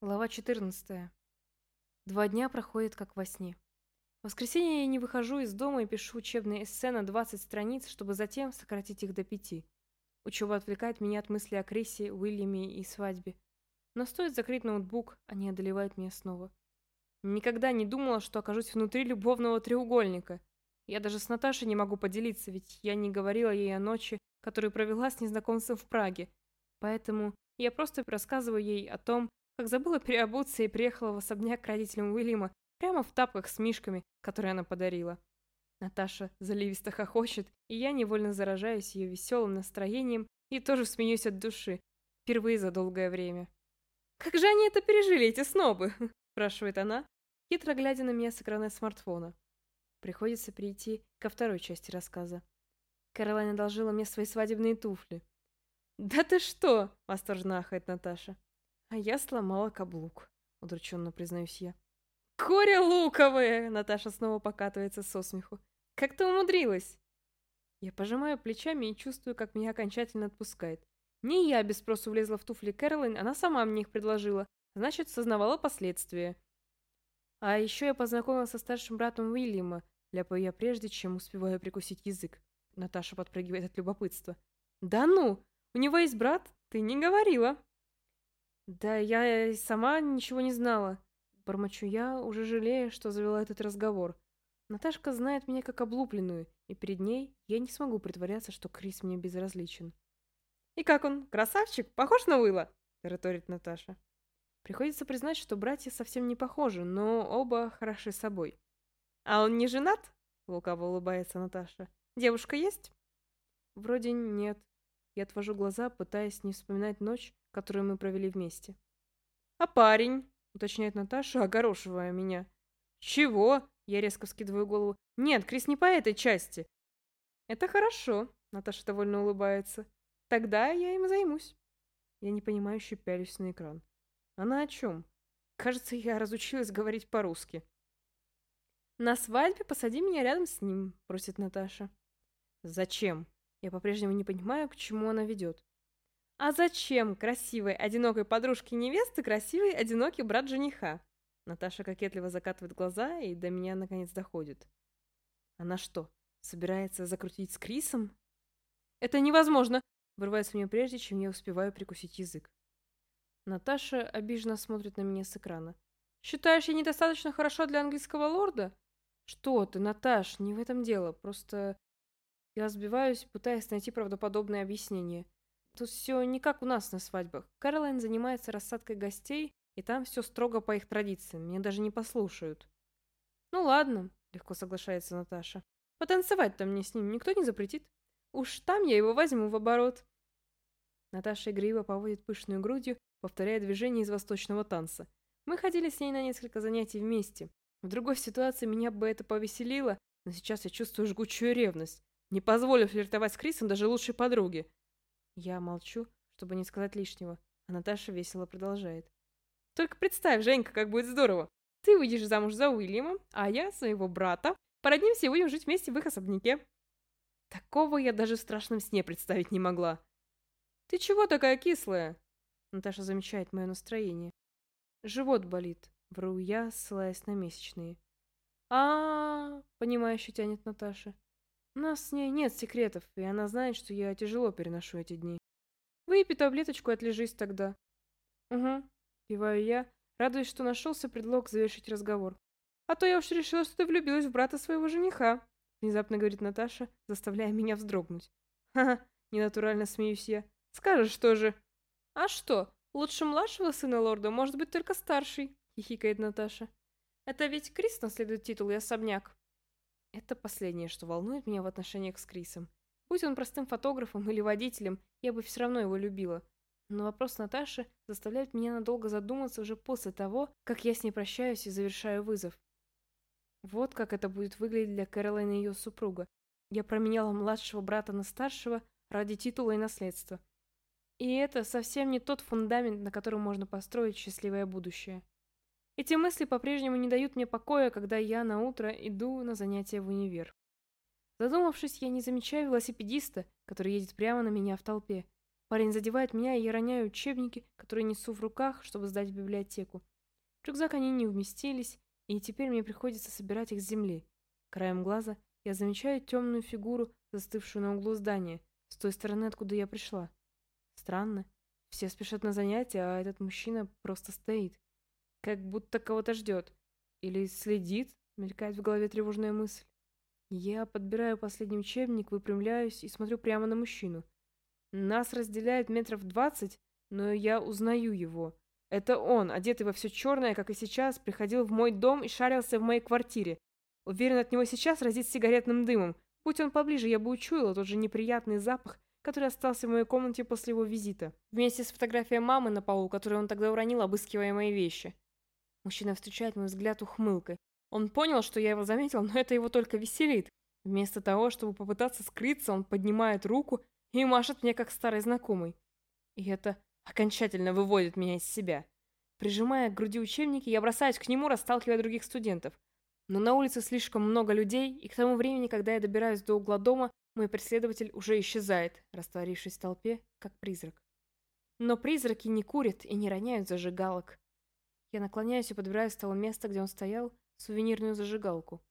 Глава 14. Два дня проходят как во сне. В воскресенье я не выхожу из дома и пишу учебные эссе на 20 страниц, чтобы затем сократить их до пяти. Учеба отвлекает меня от мысли о Крисе, Уильяме и свадьбе. Но стоит закрыть ноутбук, они одолевают меня снова. Никогда не думала, что окажусь внутри любовного треугольника. Я даже с Наташей не могу поделиться, ведь я не говорила ей о ночи, которую провела с незнакомцем в Праге. Поэтому я просто рассказываю ей о том, как забыла переобуться и приехала в особняк к родителям Уильяма прямо в тапках с мишками, которые она подарила. Наташа заливисто хохочет, и я невольно заражаюсь ее веселым настроением и тоже смеюсь от души, впервые за долгое время. «Как же они это пережили, эти снобы?» – спрашивает она, хитро глядя на меня с экрана смартфона. Приходится перейти ко второй части рассказа. Каролайн одолжила мне свои свадебные туфли. «Да ты что!» – восторженно ахает Наташа. А я сломала каблук, удрученно признаюсь я. Коря луковые! Наташа снова покатывается со смеху. Как ты умудрилась? Я пожимаю плечами и чувствую, как меня окончательно отпускает. Не я без спросу влезла в туфли Кэролайн, она сама мне их предложила. Значит, сознавала последствия. А еще я познакомилась со старшим братом Уильяма, ляпаю я прежде, чем успеваю прикусить язык. Наташа подпрыгивает от любопытства. «Да ну! У него есть брат? Ты не говорила!» Да я сама ничего не знала. Бормочу я, уже жалея, что завела этот разговор. Наташка знает меня как облупленную, и перед ней я не смогу притворяться, что Крис мне безразличен. «И как он? Красавчик? Похож на Уилла?» – тараторит Наташа. Приходится признать, что братья совсем не похожи, но оба хороши собой. «А он не женат?» – лукаво улыбается Наташа. «Девушка есть?» «Вроде нет». Я отвожу глаза, пытаясь не вспоминать ночь, которую мы провели вместе. «А парень?» — уточняет Наташа, огорошивая меня. «Чего?» — я резко вскидываю голову. «Нет, Крис не по этой части». «Это хорошо», — Наташа довольно улыбается. «Тогда я им займусь». Я непонимающе пялюсь на экран. «Она о чем?» Кажется, я разучилась говорить по-русски. «На свадьбе посади меня рядом с ним», — просит Наташа. «Зачем?» Я по-прежнему не понимаю, к чему она ведет. А зачем красивой, одинокой подружке невесты красивый, одинокий брат жениха? Наташа кокетливо закатывает глаза, и до меня наконец доходит. Она что, собирается закрутить с Крисом? Это невозможно, вырывается мне прежде, чем я успеваю прикусить язык. Наташа обиженно смотрит на меня с экрана. Считаешь, я недостаточно хорошо для английского лорда? Что ты, Наташ, не в этом дело, просто я сбиваюсь, пытаясь найти правдоподобное объяснение. Тут все не как у нас на свадьбах. Кэролайн занимается рассадкой гостей, и там все строго по их традициям, меня даже не послушают. Ну ладно, легко соглашается Наташа. Потанцевать-то мне с ним никто не запретит. Уж там я его возьму в оборот. Наташа игриво поводит пышную грудью, повторяя движение из восточного танца. Мы ходили с ней на несколько занятий вместе. В другой ситуации меня бы это повеселило, но сейчас я чувствую жгучую ревность. Не позволю флиртовать с Крисом даже лучшей подруге. Я молчу, чтобы не сказать лишнего, а Наташа весело продолжает. Только представь, Женька, как будет здорово. Ты выйдешь замуж за Уильяма, а я своего брата. Породнимся и будем жить вместе в их особняке. Такого я даже в страшном сне представить не могла. Ты чего такая кислая? Наташа замечает мое настроение. Живот болит, вру я, ссылаясь на месячные. а, -а, -а понимающе тянет Наташа. Нас с ней нет секретов, и она знает, что я тяжело переношу эти дни. Выпей таблеточку и отлежись тогда. Угу, киваю я, радуясь, что нашелся предлог завершить разговор. А то я уж решила, что ты влюбилась в брата своего жениха, внезапно говорит Наташа, заставляя меня вздрогнуть. Ха-ха, ненатурально смеюсь я. Скажешь что же? А что, лучше младшего сына лорда может быть только старший, хихикает Наташа. Это ведь Крис наследует титул и особняк. Это последнее, что волнует меня в отношениях с Крисом. Будь он простым фотографом или водителем, я бы все равно его любила. Но вопрос Наташи заставляет меня надолго задуматься уже после того, как я с ней прощаюсь и завершаю вызов. Вот как это будет выглядеть для Кэролайн и ее супруга. Я променяла младшего брата на старшего ради титула и наследства. И это совсем не тот фундамент, на котором можно построить счастливое будущее. Эти мысли по-прежнему не дают мне покоя, когда я на утро иду на занятия в универ. Задумавшись, я не замечаю велосипедиста, который едет прямо на меня в толпе. Парень задевает меня, и я роняю учебники, которые несу в руках, чтобы сдать в библиотеку. В рюкзак они не вместились, и теперь мне приходится собирать их с земли. Краем глаза я замечаю темную фигуру, застывшую на углу здания, с той стороны, откуда я пришла. Странно. Все спешат на занятия, а этот мужчина просто стоит. Как будто кого-то ждет. Или следит, мелькает в голове тревожная мысль. Я подбираю последний учебник, выпрямляюсь и смотрю прямо на мужчину. Нас разделяет метров двадцать, но я узнаю его. Это он, одетый во все черное, как и сейчас, приходил в мой дом и шарился в моей квартире. Уверен, от него сейчас разит сигаретным дымом. Будь он поближе, я бы учуяла тот же неприятный запах, который остался в моей комнате после его визита. Вместе с фотографией мамы на полу, которую он тогда уронил, обыскивая мои вещи. Мужчина встречает мой взгляд ухмылкой. Он понял, что я его заметил, но это его только веселит. Вместо того, чтобы попытаться скрыться, он поднимает руку и машет мне как старый знакомый. И это окончательно выводит меня из себя. Прижимая к груди учебники, я бросаюсь к нему, расталкивая других студентов. Но на улице слишком много людей, и к тому времени, когда я добираюсь до угла дома, мой преследователь уже исчезает, растворившись в толпе, как призрак. Но призраки не курят и не роняют зажигалок. Я наклоняюсь и подбираю с того места, где он стоял, сувенирную зажигалку.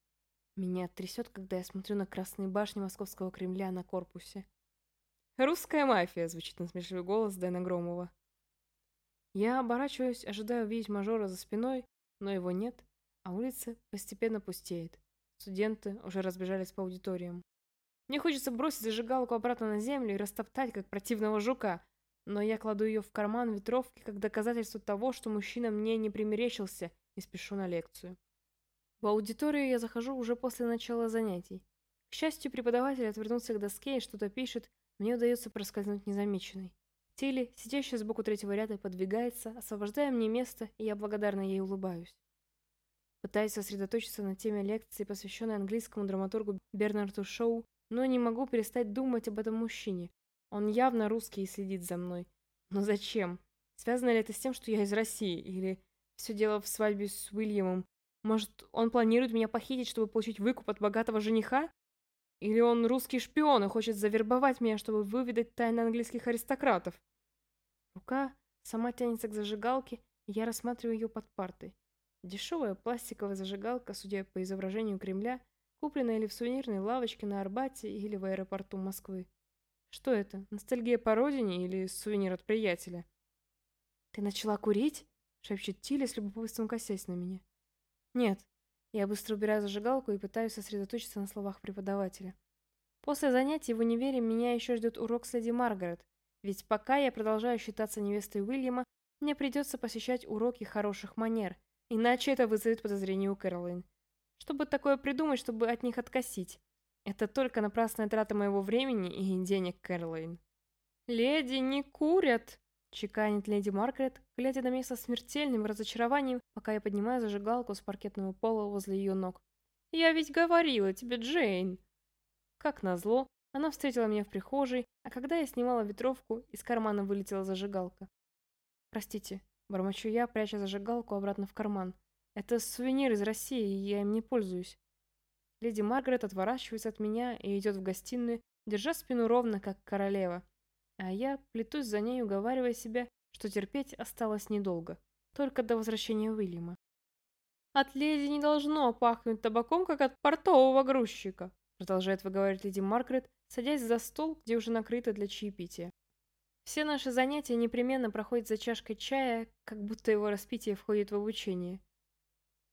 Меня трясет, когда я смотрю на красные башни московского Кремля на корпусе. «Русская мафия!» — звучит насмешливый голос Дэна Громова. Я оборачиваюсь, ожидая увидеть мажора за спиной, но его нет, а улица постепенно пустеет. Студенты уже разбежались по аудиториям. Мне хочется бросить зажигалку обратно на землю и растоптать, как противного жука, но я кладу ее в карман ветровки как доказательство того, что мужчина мне не примерещился, и спешу на лекцию. В аудиторию я захожу уже после начала занятий. К счастью, преподаватель отвернулся к доске и что-то пишет, мне удается проскользнуть незамеченной. Тилли, сидящая сбоку третьего ряда, подвигается, освобождая мне место, и я благодарно ей улыбаюсь. Пытаюсь сосредоточиться на теме лекции, посвященной английскому драматургу Бернарду Шоу, но не могу перестать думать об этом мужчине. Он явно русский и следит за мной. Но зачем? Связано ли это с тем, что я из России? Или все дело в свадьбе с Уильямом? Может, он планирует меня похитить, чтобы получить выкуп от богатого жениха? Или он русский шпион и хочет завербовать меня, чтобы выведать тайны английских аристократов? Рука сама тянется к зажигалке, и я рассматриваю ее под партой. Дешевая пластиковая зажигалка, судя по изображению Кремля, купленная или в сувенирной лавочке на Арбате или в аэропорту Москвы. Что это, ностальгия по родине или сувенир от приятеля? «Ты начала курить?» — шепчет Тиля с любопытством косясь на меня. «Нет, я быстро убираю зажигалку и пытаюсь сосредоточиться на словах преподавателя. После занятий в универе меня еще ждет урок с леди Маргарет, ведь пока я продолжаю считаться невестой Уильяма, мне придется посещать уроки хороших манер, иначе это вызовет подозрение у Кэролайн. Чтобы такое придумать, чтобы от них откосить. Это только напрасная трата моего времени и денег Кэролайн. «Леди не курят!» Чеканит леди Маргарет, глядя на меня со смертельным разочарованием, пока я поднимаю зажигалку с паркетного пола возле ее ног. «Я ведь говорила тебе, Джейн!» Как назло, она встретила меня в прихожей, а когда я снимала ветровку, из кармана вылетела зажигалка. «Простите», — бормочу я, пряча зажигалку обратно в карман. «Это сувенир из России, и я им не пользуюсь». Леди Маргарет отворачивается от меня и идет в гостиную, держа спину ровно, как королева. А я плетусь за ней, уговаривая себя, что терпеть осталось недолго, только до возвращения Уильяма. «От леди не должно пахнуть табаком, как от портового грузчика», продолжает выговаривать леди Маргарет, садясь за стол, где уже накрыто для чаепития. Все наши занятия непременно проходят за чашкой чая, как будто его распитие входит в обучение.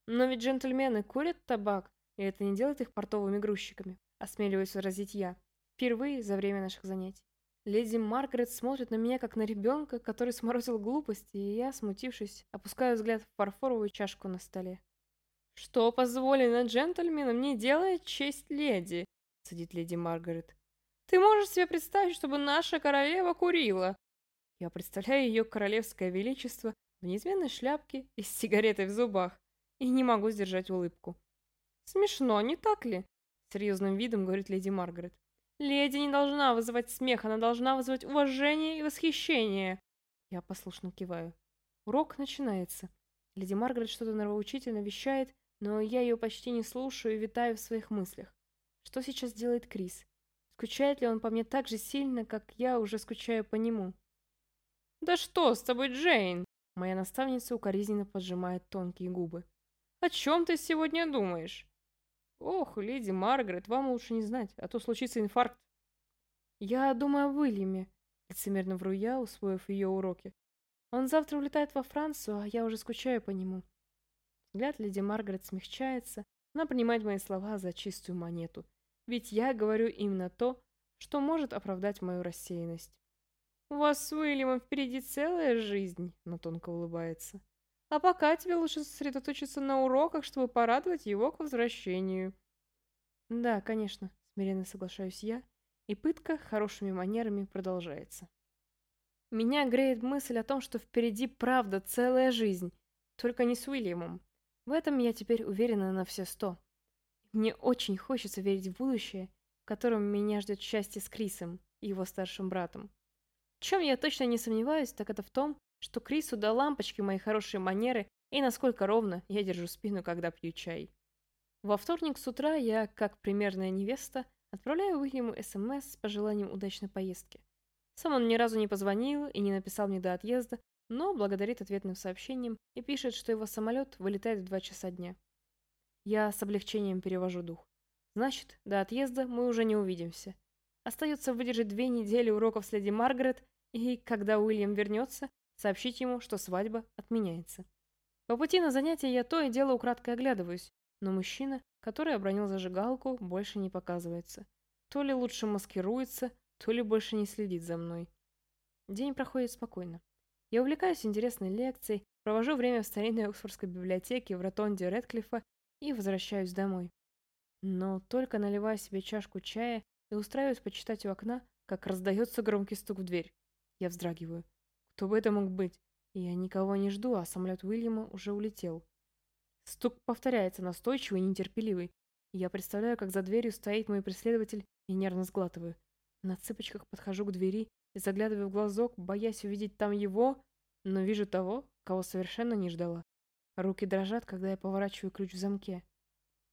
Но ведь джентльмены курят табак, и это не делает их портовыми грузчиками, осмеливаюсь возразить я, впервые за время наших занятий. Леди Маргарет смотрит на меня, как на ребенка, который сморозил глупости, и я, смутившись, опускаю взгляд в фарфоровую чашку на столе. «Что позволено джентльменам, не делает честь леди», — садит леди Маргарет. «Ты можешь себе представить, чтобы наша королева курила?» Я представляю ее королевское величество в неизменной шляпке и с сигаретой в зубах, и не могу сдержать улыбку. «Смешно, не так ли?» — серьезным видом говорит леди Маргарет. Леди не должна вызывать смех, она должна вызывать уважение и восхищение. Я послушно киваю. Урок начинается. Леди Маргарет что-то нравоучительно вещает, но я ее почти не слушаю и витаю в своих мыслях. Что сейчас делает Крис? Скучает ли он по мне так же сильно, как я уже скучаю по нему? «Да что с тобой, Джейн?» Моя наставница укоризненно поджимает тонкие губы. «О чем ты сегодня думаешь?» «Ох, леди Маргарет, вам лучше не знать, а то случится инфаркт». «Я думаю о Уильяме», — лицемерно вру я, усвоив ее уроки. «Он завтра улетает во Францию, а я уже скучаю по нему». Взгляд леди Маргарет смягчается, она принимает мои слова за чистую монету. Ведь я говорю именно то, что может оправдать мою рассеянность. «У вас с Уильямом впереди целая жизнь», — но тонко улыбается. «А пока тебе лучше сосредоточиться на уроках, чтобы порадовать его к возвращению». «Да, конечно», — смиренно соглашаюсь я, и пытка хорошими манерами продолжается. Меня греет мысль о том, что впереди правда целая жизнь, только не с Уильямом. В этом я теперь уверена на все сто. Мне очень хочется верить в будущее, в котором меня ждет счастье с Крисом и его старшим братом. В чем я точно не сомневаюсь, так это в том, что Крису до лампочки мои хорошие манеры и насколько ровно я держу спину, когда пью чай. Во вторник с утра я, как примерная невеста, отправляю Уильяму СМС с пожеланием удачной поездки. Сам он ни разу не позвонил и не написал мне до отъезда, но благодарит ответным сообщением и пишет, что его самолет вылетает в 2 часа дня. Я с облегчением перевожу дух. Значит, до отъезда мы уже не увидимся. Остается выдержать две недели уроков с леди Маргарет и, когда Уильям вернется, сообщить ему, что свадьба отменяется. По пути на занятия я то и дело украдкой оглядываюсь, но мужчина, который обронил зажигалку, больше не показывается. То ли лучше маскируется, то ли больше не следит за мной. День проходит спокойно. Я увлекаюсь интересной лекцией, провожу время в старинной Оксфордской библиотеке в ротонде Редклифа и возвращаюсь домой. Но только наливаю себе чашку чая и устраиваюсь почитать у окна, как раздается громкий стук в дверь. Я вздрагиваю. Кто бы это мог быть? Я никого не жду, а самолет Уильяма уже улетел. Стук повторяется, настойчивый и нетерпеливый. Я представляю, как за дверью стоит мой преследователь и нервно сглатываю. На цыпочках подхожу к двери и заглядываю в глазок, боясь увидеть там его, но вижу того, кого совершенно не ждала. Руки дрожат, когда я поворачиваю ключ в замке.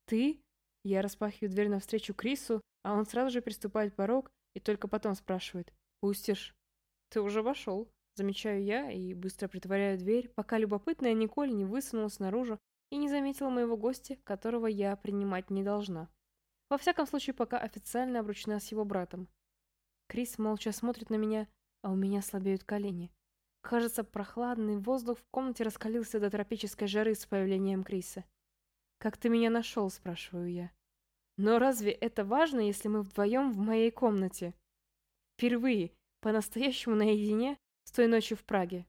«Ты?» Я распахиваю дверь навстречу Крису, а он сразу же приступает порог и только потом спрашивает. «Пустишь?» «Ты уже вошел», — замечаю я и быстро притворяю дверь, пока любопытная Николь не высунулась наружу и не заметила моего гостя, которого я принимать не должна. Во всяком случае, пока официально обручена с его братом. Крис молча смотрит на меня, а у меня слабеют колени. Кажется, прохладный воздух в комнате раскалился до тропической жары с появлением Криса. «Как ты меня нашел?» – спрашиваю я. «Но разве это важно, если мы вдвоем в моей комнате?» Впервые, по-настоящему наедине, с той ночи в Праге.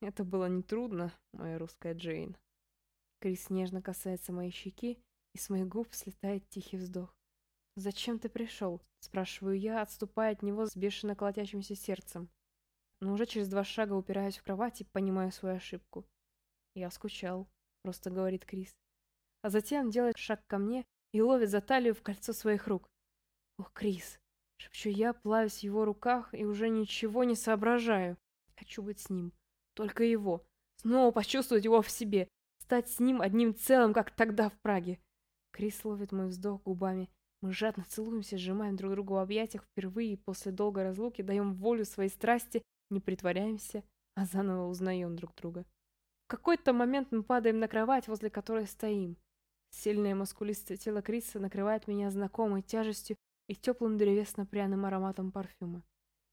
Это было нетрудно, моя русская Джейн. Крис нежно касается моей щеки, и с моих губ слетает тихий вздох. «Зачем ты пришел?» – спрашиваю я, отступая от него с бешено колотящимся сердцем. Но уже через два шага упираюсь в кровать и понимаю свою ошибку. «Я скучал», – просто говорит Крис. А затем делает шаг ко мне и ловит за талию в кольцо своих рук. «Ох, Крис!» Шепчу я, плавясь в его руках и уже ничего не соображаю. Хочу быть с ним. Только его. Снова почувствовать его в себе. Стать с ним одним целым, как тогда в Праге. Крис ловит мой вздох губами. Мы жадно целуемся, сжимаем друг друга в объятиях впервые после долгой разлуки, даем волю своей страсти, не притворяемся, а заново узнаем друг друга. В какой-то момент мы падаем на кровать, возле которой стоим. Сильное мускулистое тело Криса накрывает меня знакомой тяжестью и теплым древесно-пряным ароматом парфюма.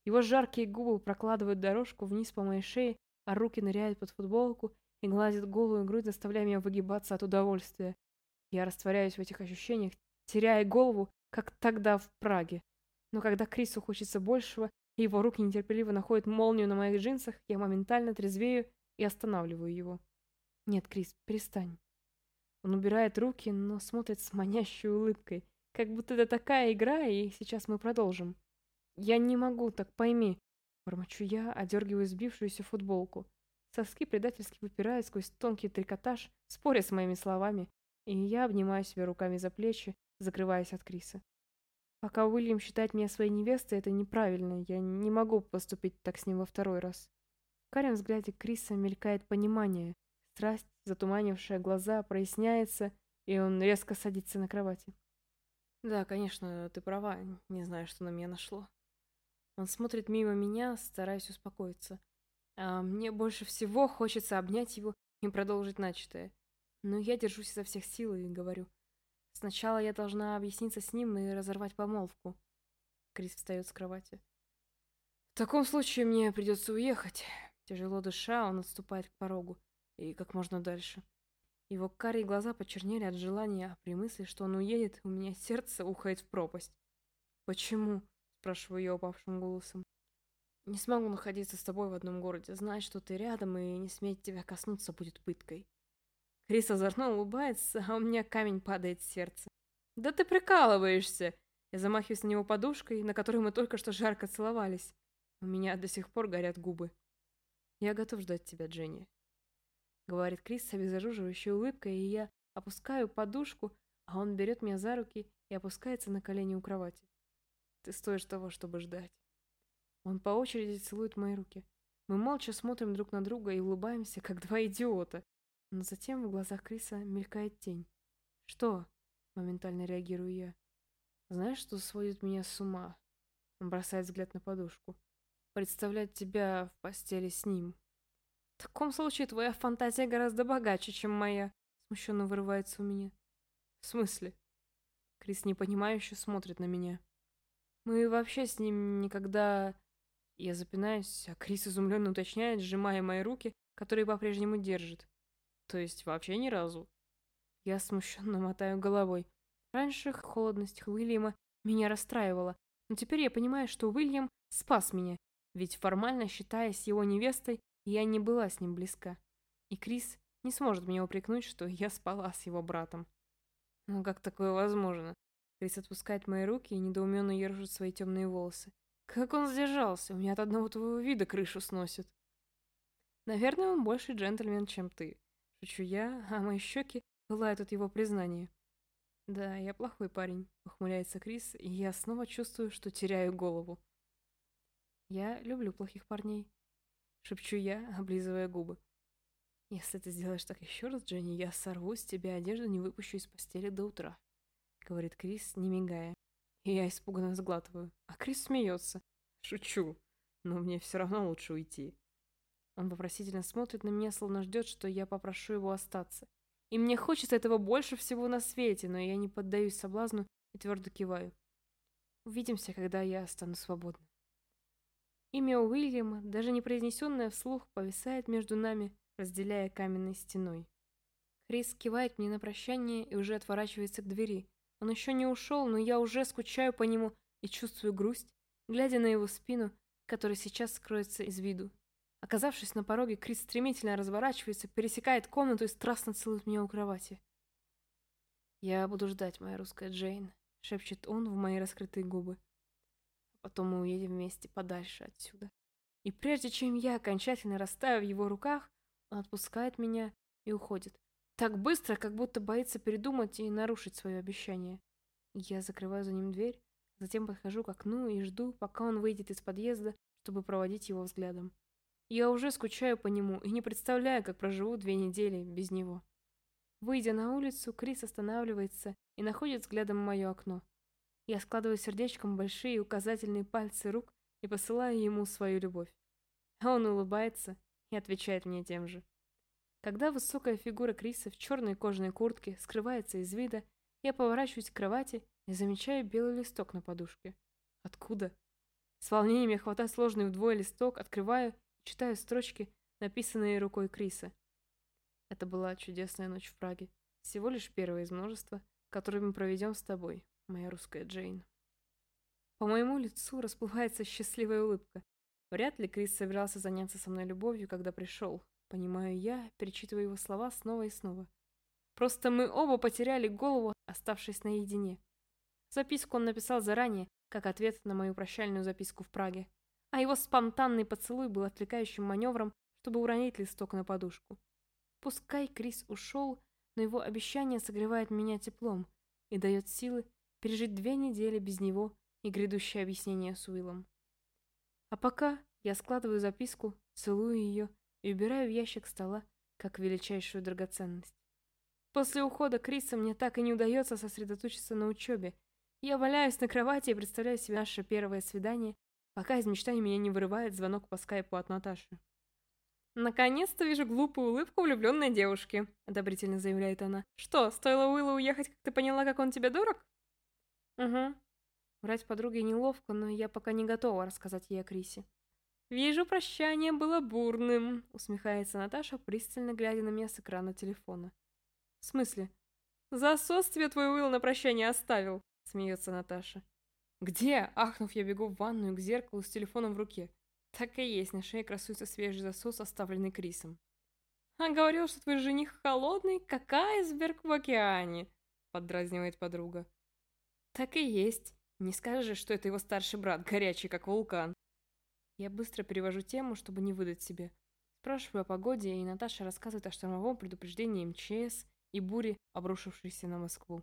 Его жаркие губы прокладывают дорожку вниз по моей шее, а руки ныряют под футболку и гладят голую грудь, заставляя меня выгибаться от удовольствия. Я растворяюсь в этих ощущениях, теряя голову, как тогда в Праге. Но когда Крису хочется большего, и его руки нетерпеливо находят молнию на моих джинсах, я моментально трезвею и останавливаю его. «Нет, Крис, перестань». Он убирает руки, но смотрит с манящей улыбкой. Как будто это такая игра, и сейчас мы продолжим. Я не могу, так пойми. Бормочу я, одергиваю сбившуюся футболку. Соски предательски выпирают сквозь тонкий трикотаж, споря с моими словами, и я обнимаю себя руками за плечи, закрываясь от Криса. Пока Уильям считает меня своей невестой, это неправильно, я не могу поступить так с ним во второй раз. В карем взгляде Криса мелькает понимание, страсть, затуманившая глаза, проясняется, и он резко садится на кровати. Да, конечно, ты права. Не знаю, что на меня нашло. Он смотрит мимо меня, стараясь успокоиться. А мне больше всего хочется обнять его и продолжить начатое. Но я держусь изо всех сил и говорю. Сначала я должна объясниться с ним и разорвать помолвку. Крис встает с кровати. В таком случае мне придется уехать. Тяжело дыша, он отступает к порогу. И как можно дальше. Его карие глаза почернели от желания, а при мысли, что он уедет, у меня сердце ухает в пропасть. «Почему?» – спрашиваю я упавшим голосом. «Не смогу находиться с тобой в одном городе, знать, что ты рядом, и не сметь тебя коснуться будет пыткой». Крис озорно улыбается, а у меня камень падает с сердца. «Да ты прикалываешься!» Я замахиваюсь на него подушкой, на которой мы только что жарко целовались. У меня до сих пор горят губы. «Я готов ждать тебя, Дженни», — говорит Крис с обезоруживающей улыбкой, и я опускаю подушку, а он берет меня за руки и опускается на колени у кровати. «Ты стоишь того, чтобы ждать». Он по очереди целует мои руки. Мы молча смотрим друг на друга и улыбаемся, как два идиота. Но затем в глазах Криса мелькает тень. «Что?» — моментально реагирую я. «Знаешь, что сводит меня с ума?» Он бросает взгляд на подушку. «Представлять тебя в постели с ним». «В таком случае твоя фантазия гораздо богаче, чем моя», — смущенно вырывается у меня. «В смысле?» Крис непонимающе смотрит на меня. «Мы вообще с ним никогда...» Я запинаюсь, а Крис изумленно уточняет, сжимая мои руки, которые по-прежнему держит. То есть вообще ни разу. Я смущенно мотаю головой. Раньше холодность Уильяма меня расстраивала, но теперь я понимаю, что Уильям спас меня, ведь формально считаясь его невестой, я не была с ним близка. И Крис не сможет меня упрекнуть, что я спала с его братом. Ну как такое возможно? Крис отпускает мои руки и недоуменно ержит свои темные волосы. Как он сдержался? У меня от одного твоего вида крышу сносит. Наверное, он больше джентльмен, чем ты. Шучу я, а мои щеки пылают от его признания. «Да, я плохой парень», — ухмыляется Крис, и я снова чувствую, что теряю голову. «Я люблю плохих парней», — шепчу я, облизывая губы. «Если ты сделаешь так еще раз, Дженни, я сорву с тебя одежду, не выпущу из постели до утра», — говорит Крис, не мигая. И я испуганно сглатываю, а Крис смеется. «Шучу, но мне все равно лучше уйти». Он вопросительно смотрит на меня, словно ждет, что я попрошу его остаться. И мне хочется этого больше всего на свете, но я не поддаюсь соблазну и твердо киваю. Увидимся, когда я стану свободна. Имя Уильяма, даже не произнесенное вслух, повисает между нами, разделяя каменной стеной. Крис кивает мне на прощание и уже отворачивается к двери. Он еще не ушел, но я уже скучаю по нему и чувствую грусть, глядя на его спину, которая сейчас скроется из виду. Оказавшись на пороге, Крис стремительно разворачивается, пересекает комнату и страстно целует меня у кровати. «Я буду ждать, моя русская Джейн», — шепчет он в мои раскрытые губы. «А потом мы уедем вместе подальше отсюда». И прежде чем я окончательно растаю в его руках, он отпускает меня и уходит. Так быстро, как будто боится передумать и нарушить свое обещание. Я закрываю за ним дверь, затем подхожу к окну и жду, пока он выйдет из подъезда, чтобы проводить его взглядом. Я уже скучаю по нему и не представляю, как проживу две недели без него. Выйдя на улицу, Крис останавливается и находит взглядом мое окно. Я складываю сердечком большие указательные пальцы рук и посылаю ему свою любовь. А он улыбается и отвечает мне тем же. Когда высокая фигура Криса в черной кожаной куртке скрывается из вида, я поворачиваюсь к кровати и замечаю белый листок на подушке. Откуда? С волнением я хватаю сложный вдвое листок, открываю Читаю строчки, написанные рукой Криса. Это была чудесная ночь в Праге. Всего лишь первая из множества, которые мы проведем с тобой, моя русская Джейн. По моему лицу расплывается счастливая улыбка. Вряд ли Крис собирался заняться со мной любовью, когда пришел. Понимаю я, перечитывая его слова снова и снова. Просто мы оба потеряли голову, оставшись наедине. Записку он написал заранее, как ответ на мою прощальную записку в Праге а его спонтанный поцелуй был отвлекающим маневром, чтобы уронить листок на подушку. Пускай Крис ушел, но его обещание согревает меня теплом и дает силы пережить две недели без него и грядущее объяснение с Уиллом. А пока я складываю записку, целую ее и убираю в ящик стола, как величайшую драгоценность. После ухода Криса мне так и не удается сосредоточиться на учебе. Я валяюсь на кровати и представляю себе наше первое свидание пока из мечтаний меня не вырывает звонок по скайпу от Наташи. «Наконец-то вижу глупую улыбку влюбленной девушки», — одобрительно заявляет она. «Что, стоило Уиллу уехать, как ты поняла, как он тебе дорог?» «Угу». Врать подруге неловко, но я пока не готова рассказать ей о Крисе. «Вижу, прощание было бурным», — усмехается Наташа, пристально глядя на меня с экрана телефона. «В смысле?» «Засос тебе твой Уилл на прощание оставил», — смеется Наташа. «Где?» — ахнув, я бегу в ванную к зеркалу с телефоном в руке. Так и есть, на шее красуется свежий засос, оставленный Крисом. «А говорил, что твой жених холодный, как айсберг в океане», — поддразнивает подруга. «Так и есть. Не скажешь, что это его старший брат, горячий, как вулкан». Я быстро перевожу тему, чтобы не выдать себе. Спрашиваю о погоде, и Наташа рассказывает о штормовом предупреждении МЧС и буре, обрушившейся на Москву.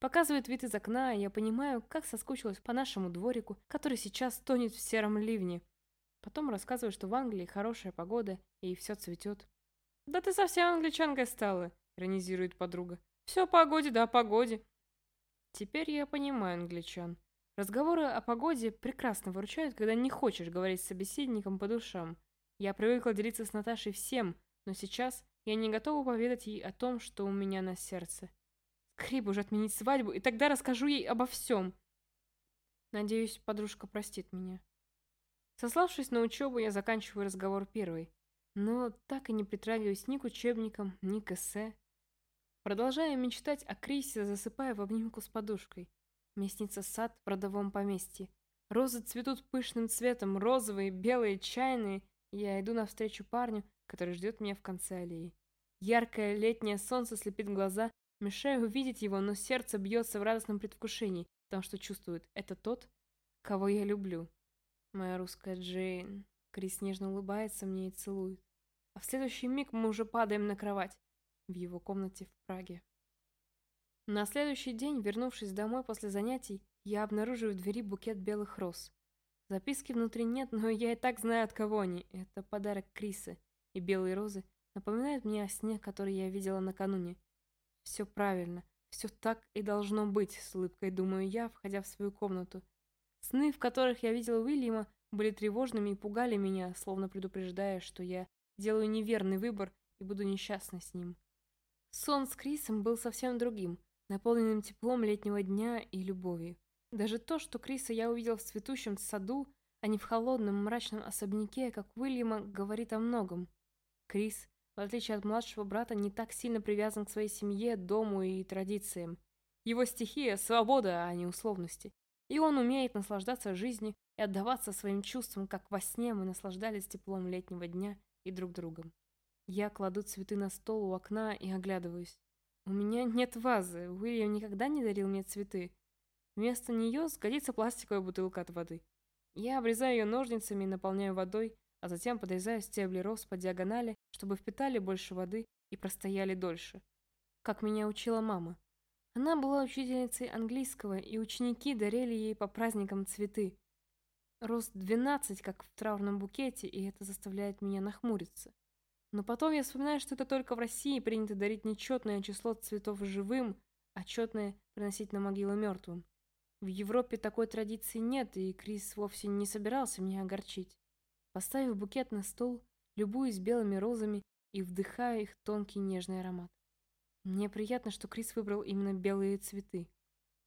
Показывает вид из окна, и я понимаю, как соскучилась по нашему дворику, который сейчас тонет в сером ливне. Потом рассказывает, что в Англии хорошая погода, и все цветет. «Да ты совсем англичанкой стала», — иронизирует подруга. «Все о погоде, да о погоде». Теперь я понимаю англичан. Разговоры о погоде прекрасно выручают, когда не хочешь говорить с собеседником по душам. Я привыкла делиться с Наташей всем, но сейчас я не готова поведать ей о том, что у меня на сердце. Скорее бы уже отменить свадьбу, и тогда расскажу ей обо всем. Надеюсь, подружка простит меня. Сославшись на учебу, я заканчиваю разговор первой, но так и не притрагиваюсь ни к учебникам, ни к эссе. Продолжая мечтать о Крисе, засыпая в обнимку с подушкой. Мне снится сад в родовом поместье. Розы цветут пышным цветом, розовые, белые, чайные. Я иду навстречу парню, который ждет меня в конце аллеи. Яркое летнее солнце слепит глаза, мешая увидеть его, но сердце бьется в радостном предвкушении, потому что чувствует, это тот, кого я люблю. Моя русская Джейн. Крис нежно улыбается мне и целует. А в следующий миг мы уже падаем на кровать в его комнате в Праге. На следующий день, вернувшись домой после занятий, я обнаруживаю в двери букет белых роз. Записки внутри нет, но я и так знаю, от кого они. Это подарок Криса, и белые розы напоминают мне о сне, который я видела накануне. Все правильно, все так и должно быть, с улыбкой думаю я, входя в свою комнату. Сны, в которых я видела Уильяма, были тревожными и пугали меня, словно предупреждая, что я делаю неверный выбор и буду несчастна с ним. Сон с Крисом был совсем другим наполненным теплом летнего дня и любовью. Даже то, что Криса я увидел в цветущем саду, а не в холодном мрачном особняке, как Уильяма, говорит о многом. Крис, в отличие от младшего брата, не так сильно привязан к своей семье, дому и традициям. Его стихия – свобода, а не условности. И он умеет наслаждаться жизнью и отдаваться своим чувствам, как во сне мы наслаждались теплом летнего дня и друг другом. Я кладу цветы на стол у окна и оглядываюсь. У меня нет вазы, Уильям никогда не дарил мне цветы. Вместо нее сгодится пластиковая бутылка от воды. Я обрезаю ее ножницами и наполняю водой, а затем подрезаю стебли роз по диагонали, чтобы впитали больше воды и простояли дольше. Как меня учила мама. Она была учительницей английского, и ученики дарили ей по праздникам цветы. Роз 12, как в траурном букете, и это заставляет меня нахмуриться. Но потом я вспоминаю, что это только в России принято дарить нечетное число цветов живым, а четное приносить на могилу мертвым. В Европе такой традиции нет, и Крис вовсе не собирался меня огорчить. Поставив букет на стол, любуюсь белыми розами и вдыхаю их тонкий нежный аромат. Мне приятно, что Крис выбрал именно белые цветы.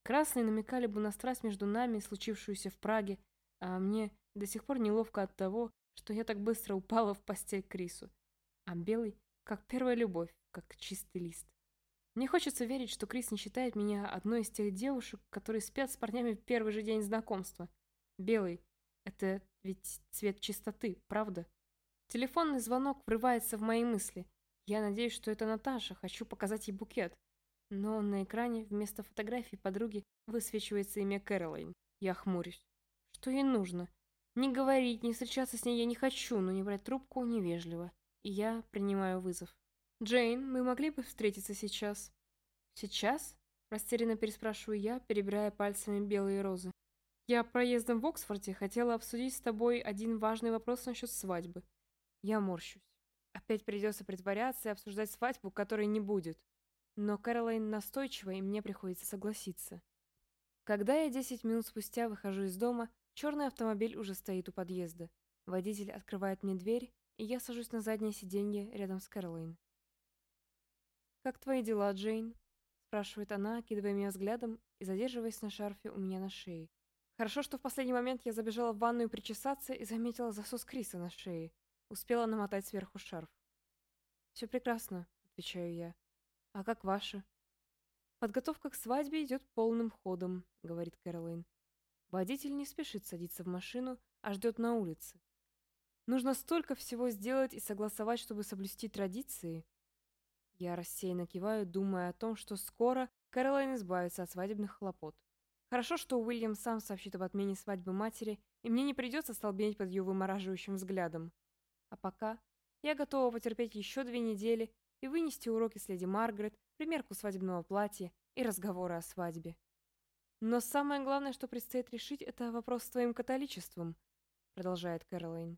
Красные намекали бы на страсть между нами, случившуюся в Праге, а мне до сих пор неловко от того, что я так быстро упала в постель Крису а белый — как первая любовь, как чистый лист. Мне хочется верить, что Крис не считает меня одной из тех девушек, которые спят с парнями в первый же день знакомства. Белый — это ведь цвет чистоты, правда? Телефонный звонок врывается в мои мысли. Я надеюсь, что это Наташа, хочу показать ей букет. Но на экране вместо фотографии подруги высвечивается имя Кэролайн. Я хмурюсь. Что ей нужно? Не говорить, не встречаться с ней я не хочу, но не брать трубку невежливо я принимаю вызов. «Джейн, мы могли бы встретиться сейчас?» «Сейчас?» – растерянно переспрашиваю я, перебирая пальцами белые розы. «Я проездом в Оксфорде хотела обсудить с тобой один важный вопрос насчет свадьбы. Я морщусь. Опять придется притворяться и обсуждать свадьбу, которой не будет. Но Кэролайн настойчива, и мне приходится согласиться. Когда я 10 минут спустя выхожу из дома, черный автомобиль уже стоит у подъезда. Водитель открывает мне дверь, и я сажусь на заднее сиденье рядом с Кэролайн. «Как твои дела, Джейн?» — спрашивает она, кидывая меня взглядом и задерживаясь на шарфе у меня на шее. Хорошо, что в последний момент я забежала в ванную причесаться и заметила засос Криса на шее. Успела намотать сверху шарф. «Все прекрасно», — отвечаю я. «А как ваше?» «Подготовка к свадьбе идет полным ходом», — говорит Кэролайн. Водитель не спешит садиться в машину, а ждет на улице. Нужно столько всего сделать и согласовать, чтобы соблюсти традиции. Я рассеянно киваю, думая о том, что скоро Кэролайн избавится от свадебных хлопот. Хорошо, что Уильям сам сообщит об отмене свадьбы матери, и мне не придется столбенеть под ее вымораживающим взглядом. А пока я готова потерпеть еще две недели и вынести уроки с леди Маргарет, примерку свадебного платья и разговоры о свадьбе. Но самое главное, что предстоит решить, это вопрос с твоим католичеством, продолжает Кэролайн.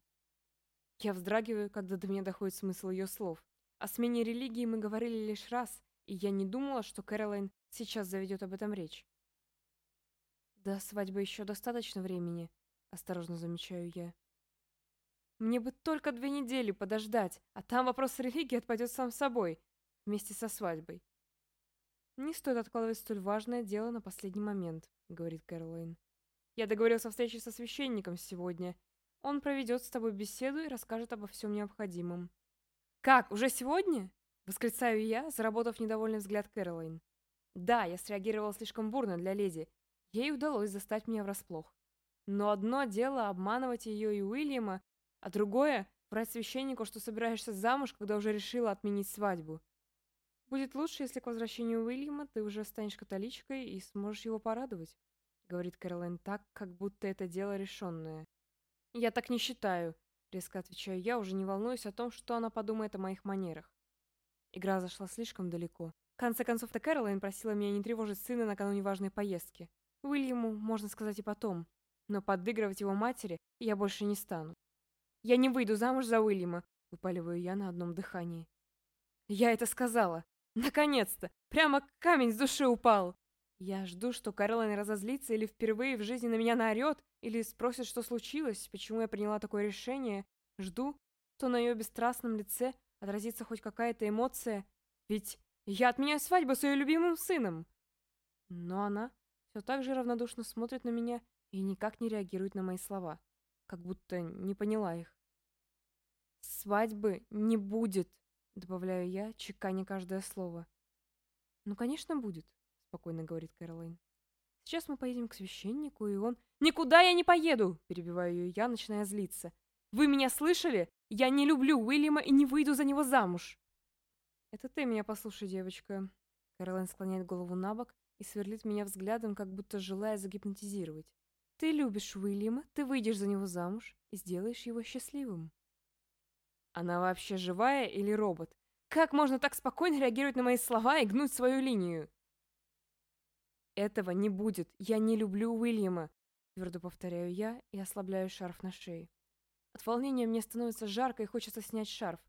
Я вздрагиваю, когда до меня доходит смысл ее слов. О смене религии мы говорили лишь раз, и я не думала, что Кэролайн сейчас заведет об этом речь. До свадьбы еще достаточно времени, осторожно замечаю я. Мне бы только две недели подождать, а там вопрос религии отпадет сам собой, вместе со свадьбой. Не стоит откладывать столь важное дело на последний момент, говорит Кэролайн. Я договорился о встрече со священником сегодня. Он проведет с тобой беседу и расскажет обо всем необходимом. Как, уже сегодня? Восклицаю я, заработав недовольный взгляд Кэролайн. Да, я среагировала слишком бурно для леди. Ей удалось застать меня врасплох. Но одно дело обманывать ее и Уильяма, а другое — врать священнику, что собираешься замуж, когда уже решила отменить свадьбу. «Будет лучше, если к возвращению Уильяма ты уже станешь католичкой и сможешь его порадовать», — говорит Кэролайн так, как будто это дело решенное. «Я так не считаю», — резко отвечаю я, уже не волнуюсь о том, что она подумает о моих манерах. Игра зашла слишком далеко. В конце концов-то Кэролайн просила меня не тревожить сына накануне важной поездки. Уильяму, можно сказать, и потом. Но подыгрывать его матери я больше не стану. «Я не выйду замуж за Уильяма», — выпаливаю я на одном дыхании. «Я это сказала. Наконец-то! Прямо камень с души упал!» Я жду, что Кэролайн разозлится или впервые в жизни на меня наорет, или спросит, что случилось, почему я приняла такое решение. Жду, что на ее бесстрастном лице отразится хоть какая-то эмоция, ведь я отменяю свадьбу с ее любимым сыном. Но она все так же равнодушно смотрит на меня и никак не реагирует на мои слова, как будто не поняла их. «Свадьбы не будет», — добавляю я, чеканя каждое слово. «Ну, конечно, будет», — спокойно говорит Кэролайн. «Сейчас мы поедем к священнику, и он...» «Никуда я не поеду!» — перебиваю ее я, начиная злиться. «Вы меня слышали? Я не люблю Уильяма и не выйду за него замуж!» «Это ты меня послушай, девочка». Кэролайн склоняет голову на бок и сверлит меня взглядом, как будто желая загипнотизировать. «Ты любишь Уильяма, ты выйдешь за него замуж и сделаешь его счастливым». Она вообще живая или робот? Как можно так спокойно реагировать на мои слова и гнуть свою линию? Этого не будет. Я не люблю Уильяма, твердо повторяю я и ослабляю шарф на шее. От волнения мне становится жарко и хочется снять шарф.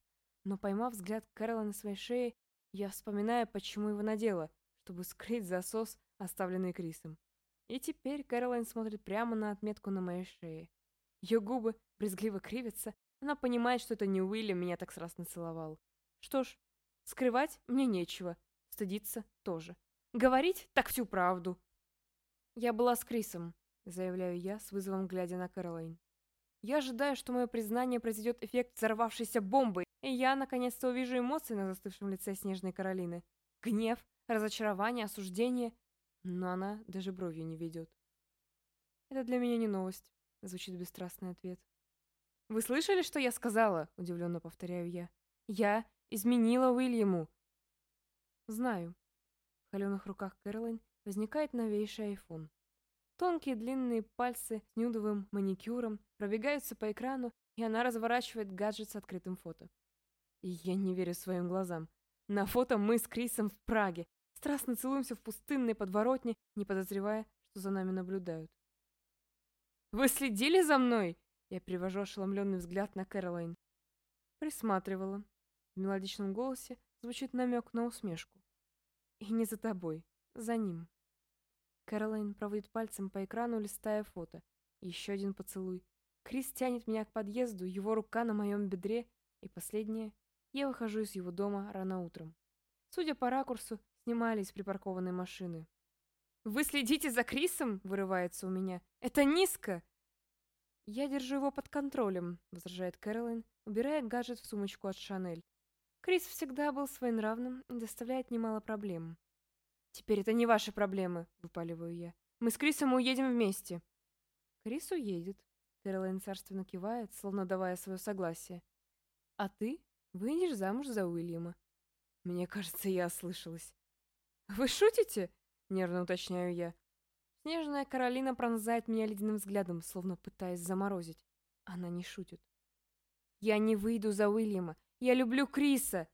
Но поймав взгляд Кэрола на своей шее, я вспоминаю, почему его надела, чтобы скрыть засос, оставленный Крисом. И теперь Кэролайн смотрит прямо на отметку на моей шее. Ее губы брезгливо кривятся, она понимает, что это не Уильям меня так страстно целовал. Что ж, скрывать мне нечего, стыдиться тоже. Говорить так всю правду. Я была с Крисом, заявляю я, с вызовом глядя на Кэролайн. Я ожидаю, что мое признание произведет эффект взорвавшейся бомбы, и я наконец-то увижу эмоции на застывшем лице Снежной Каролины. Гнев, разочарование, осуждение. Но она даже бровью не ведет. «Это для меня не новость», — звучит бесстрастный ответ. «Вы слышали, что я сказала?» — удивленно повторяю я. «Я изменила Уильяму». «Знаю». В холеных руках Кэролайн возникает новейший айфон. Тонкие длинные пальцы с нюдовым маникюром пробегаются по экрану, и она разворачивает гаджет с открытым фото. И я не верю своим глазам. На фото мы с Крисом в Праге. Страстно целуемся в пустынной подворотне, не подозревая, что за нами наблюдают. «Вы следили за мной?» Я перевожу ошеломленный взгляд на Кэролайн. Присматривала. В мелодичном голосе звучит намек на усмешку. И не за тобой, за ним. Кэролайн проводит пальцем по экрану, листая фото. Еще один поцелуй. Крис тянет меня к подъезду, его рука на моем бедре, И последнее. Я выхожу из его дома рано утром. Судя по ракурсу, снимали из припаркованной машины. «Вы следите за Крисом?» — вырывается у меня. «Это низко!» «Я держу его под контролем», — возражает Кэролайн, убирая гаджет в сумочку от Шанель. Крис всегда был своенравным и доставляет немало проблем. «Теперь это не ваши проблемы», — выпаливаю я. «Мы с Крисом уедем вместе». Крис уедет. Кэролайн царственно кивает, словно давая свое согласие. «А ты выйдешь замуж за Уильяма». Мне кажется, я ослышалась. «Вы шутите?» — нервно уточняю я. Снежная Каролина пронзает меня ледяным взглядом, словно пытаясь заморозить. Она не шутит. «Я не выйду за Уильяма. Я люблю Криса!»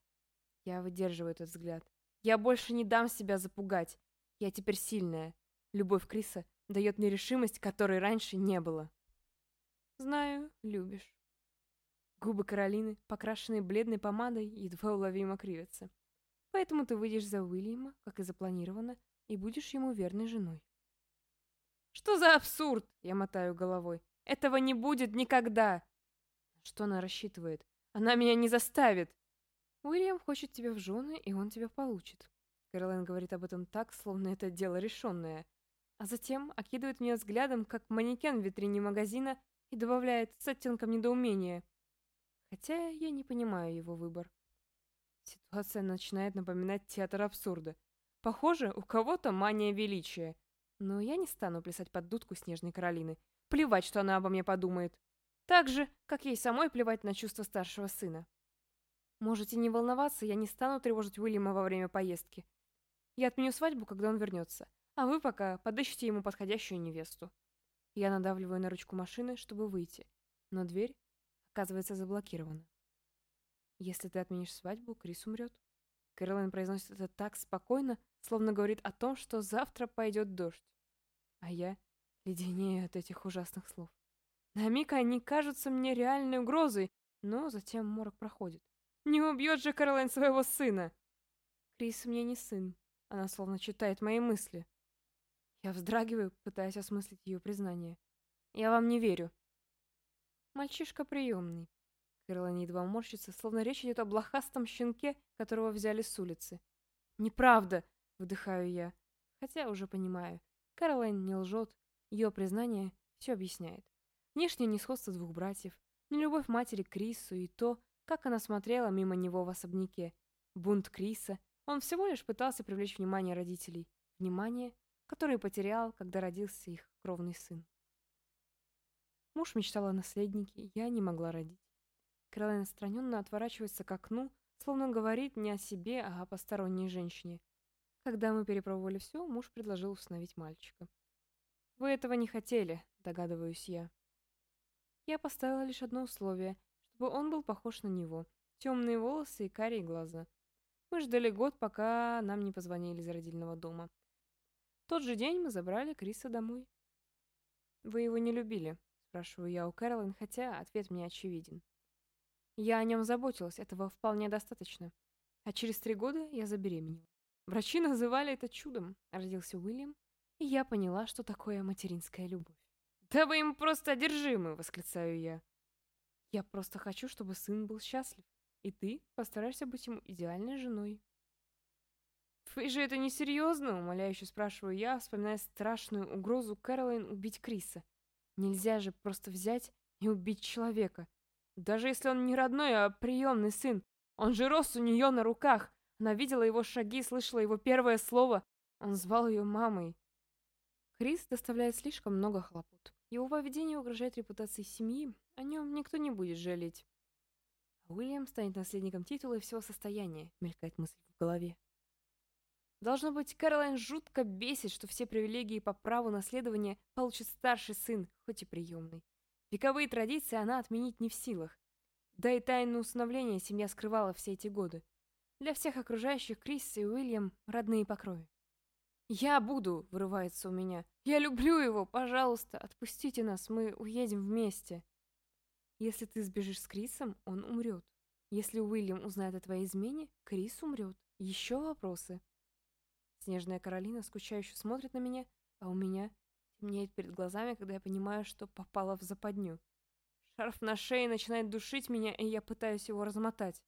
Я выдерживаю этот взгляд. Я больше не дам себя запугать. Я теперь сильная. Любовь Криса дает мне решимость, которой раньше не было. Знаю, любишь. Губы Каролины, покрашенные бледной помадой, едва уловимо кривятся. Поэтому ты выйдешь за Уильяма, как и запланировано, и будешь ему верной женой. Что за абсурд? Я мотаю головой. Этого не будет никогда. Что она рассчитывает? Она меня не заставит. Уильям хочет тебя в жены, и он тебя получит. Кэролайн говорит об этом так, словно это дело решенное. А затем окидывает меня взглядом, как манекен в витрине магазина, и добавляет с оттенком недоумения. Хотя я не понимаю его выбор. Ситуация начинает напоминать театр абсурда. Похоже, у кого-то мания величия. Но я не стану плясать под дудку Снежной Каролины. Плевать, что она обо мне подумает. Так же, как ей самой плевать на чувства старшего сына. Можете не волноваться, я не стану тревожить Уильяма во время поездки. Я отменю свадьбу, когда он вернется. А вы пока подыщите ему подходящую невесту. Я надавливаю на ручку машины, чтобы выйти. Но дверь оказывается заблокирована. Если ты отменишь свадьбу, Крис умрет. Кэролайн произносит это так спокойно, словно говорит о том, что завтра пойдет дождь. А я леденею от этих ужасных слов. На миг они кажутся мне реальной угрозой, но затем морок проходит. Не убьет же Кэролайн своего сына! Крис мне не сын. Она словно читает мои мысли. Я вздрагиваю, пытаясь осмыслить ее признание. Я вам не верю. Мальчишка приемный. Кэролайн едва морщится, словно речь идет о блохастом щенке, которого взяли с улицы. «Неправда!» — выдыхаю я. Хотя уже понимаю. Кэролайн не лжет. Ее признание все объясняет. Внешнее несходство двух братьев, нелюбовь матери к Крису и то, как она смотрела мимо него в особняке. Бунт Криса. Он всего лишь пытался привлечь внимание родителей. Внимание, которое потерял, когда родился их кровный сын. Муж мечтал о наследнике, я не могла родить. Кэролайн отстраненно отворачивается к окну, словно говорит не о себе, а о посторонней женщине. Когда мы перепробовали все, муж предложил установить мальчика. «Вы этого не хотели», — догадываюсь я. Я поставила лишь одно условие, чтобы он был похож на него. Темные волосы и карие глаза. Мы ждали год, пока нам не позвонили из родильного дома. В тот же день мы забрали Криса домой. «Вы его не любили?» — спрашиваю я у Кэролин, хотя ответ мне очевиден. Я о нем заботилась, этого вполне достаточно. А через три года я забеременела. Врачи называли это чудом. Родился Уильям, и я поняла, что такое материнская любовь. «Да вы им просто одержимы!» — восклицаю я. «Я просто хочу, чтобы сын был счастлив, и ты постараешься быть ему идеальной женой». «Вы же это несерьезно?» — умоляюще спрашиваю я, вспоминая страшную угрозу Кэролайн убить Криса. «Нельзя же просто взять и убить человека. Даже если он не родной, а приемный сын. Он же рос у нее на руках. Она видела его шаги, слышала его первое слово. Он звал ее мамой. Крис доставляет слишком много хлопот. Его поведение угрожает репутации семьи, о нем никто не будет жалеть. А Уильям станет наследником титула и всего состояния, мелькает мысль в голове. Должно быть, Кэролайн жутко бесит, что все привилегии по праву наследования получит старший сын, хоть и приемный. Вековые традиции она отменить не в силах. Да и тайну усыновления семья скрывала все эти годы. Для всех окружающих Крис и Уильям родные по крови. «Я буду!» — вырывается у меня. «Я люблю его! Пожалуйста, отпустите нас, мы уедем вместе!» Если ты сбежишь с Крисом, он умрет. Если Уильям узнает о твоей измене, Крис умрет. Еще вопросы?» Снежная Каролина скучающе смотрит на меня, а у меня темнеет перед глазами, когда я понимаю, что попала в западню. Шарф на шее начинает душить меня, и я пытаюсь его размотать.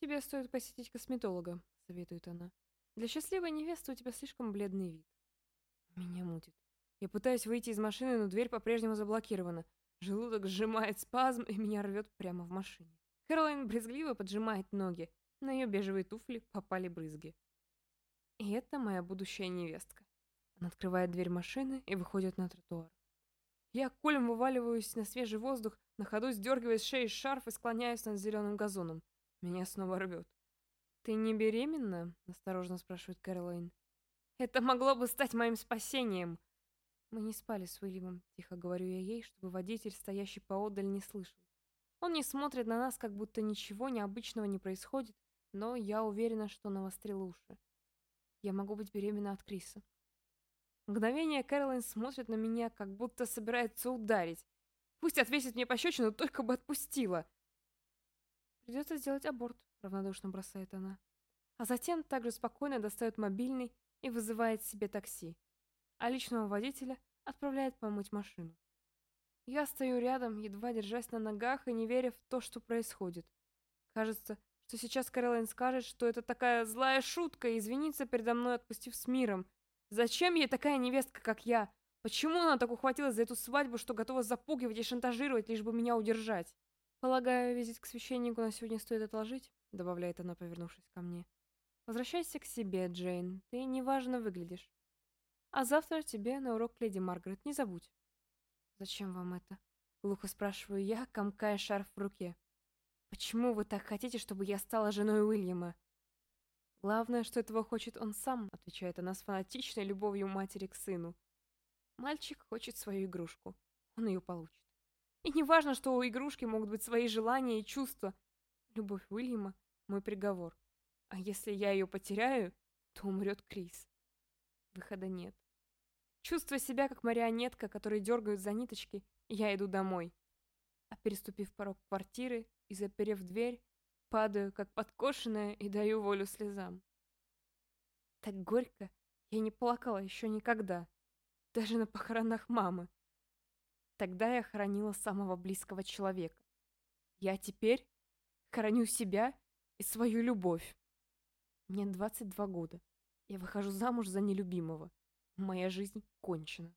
«Тебе стоит посетить косметолога», — советует она. «Для счастливой невесты у тебя слишком бледный вид». Меня мутит. Я пытаюсь выйти из машины, но дверь по-прежнему заблокирована. Желудок сжимает спазм, и меня рвет прямо в машине. Кэролайн брезгливо поджимает ноги. На ее бежевые туфли попали брызги. И это моя будущая невестка. Она открывает дверь машины и выходит на тротуар. Я колем вываливаюсь на свежий воздух, на ходу сдергивая с шеи шарф и склоняюсь над зеленым газоном. Меня снова рвет. «Ты не беременна?» – осторожно спрашивает Кэролайн. «Это могло бы стать моим спасением!» Мы не спали с Уильямом, тихо говорю я ей, чтобы водитель, стоящий поодаль, не слышал. Он не смотрит на нас, как будто ничего необычного не происходит, но я уверена, что навострил уши. Я могу быть беременна от Криса. Мгновение Кэролайн смотрит на меня, как будто собирается ударить. Пусть отвесит мне пощечину, только бы отпустила. Придется сделать аборт, равнодушно бросает она. А затем также спокойно достает мобильный и вызывает себе такси. А личного водителя отправляет помыть машину. Я стою рядом, едва держась на ногах и не веря в то, что происходит. Кажется, что сейчас Кэролайн скажет, что это такая злая шутка и извинится передо мной, отпустив с миром. Зачем ей такая невестка, как я? Почему она так ухватилась за эту свадьбу, что готова запугивать и шантажировать, лишь бы меня удержать? Полагаю, визит к священнику на сегодня стоит отложить, добавляет она, повернувшись ко мне. Возвращайся к себе, Джейн, ты неважно выглядишь. А завтра тебе на урок леди Маргарет, не забудь. Зачем вам это? Глухо спрашиваю я, комкая шарф в руке. Почему вы так хотите, чтобы я стала женой Уильяма? Главное, что этого хочет он сам, отвечает она с фанатичной любовью матери к сыну. Мальчик хочет свою игрушку. Он ее получит. И не важно, что у игрушки могут быть свои желания и чувства. Любовь Уильяма — мой приговор. А если я ее потеряю, то умрет Крис. Выхода нет. Чувствуя себя как марионетка, которой дергают за ниточки, я иду домой. А переступив порог квартиры и заперев дверь, падаю, как подкошенная, и даю волю слезам. Так горько я не плакала еще никогда, даже на похоронах мамы. Тогда я хоронила самого близкого человека. Я теперь хороню себя и свою любовь. Мне 22 года. Я выхожу замуж за нелюбимого. Моя жизнь кончена.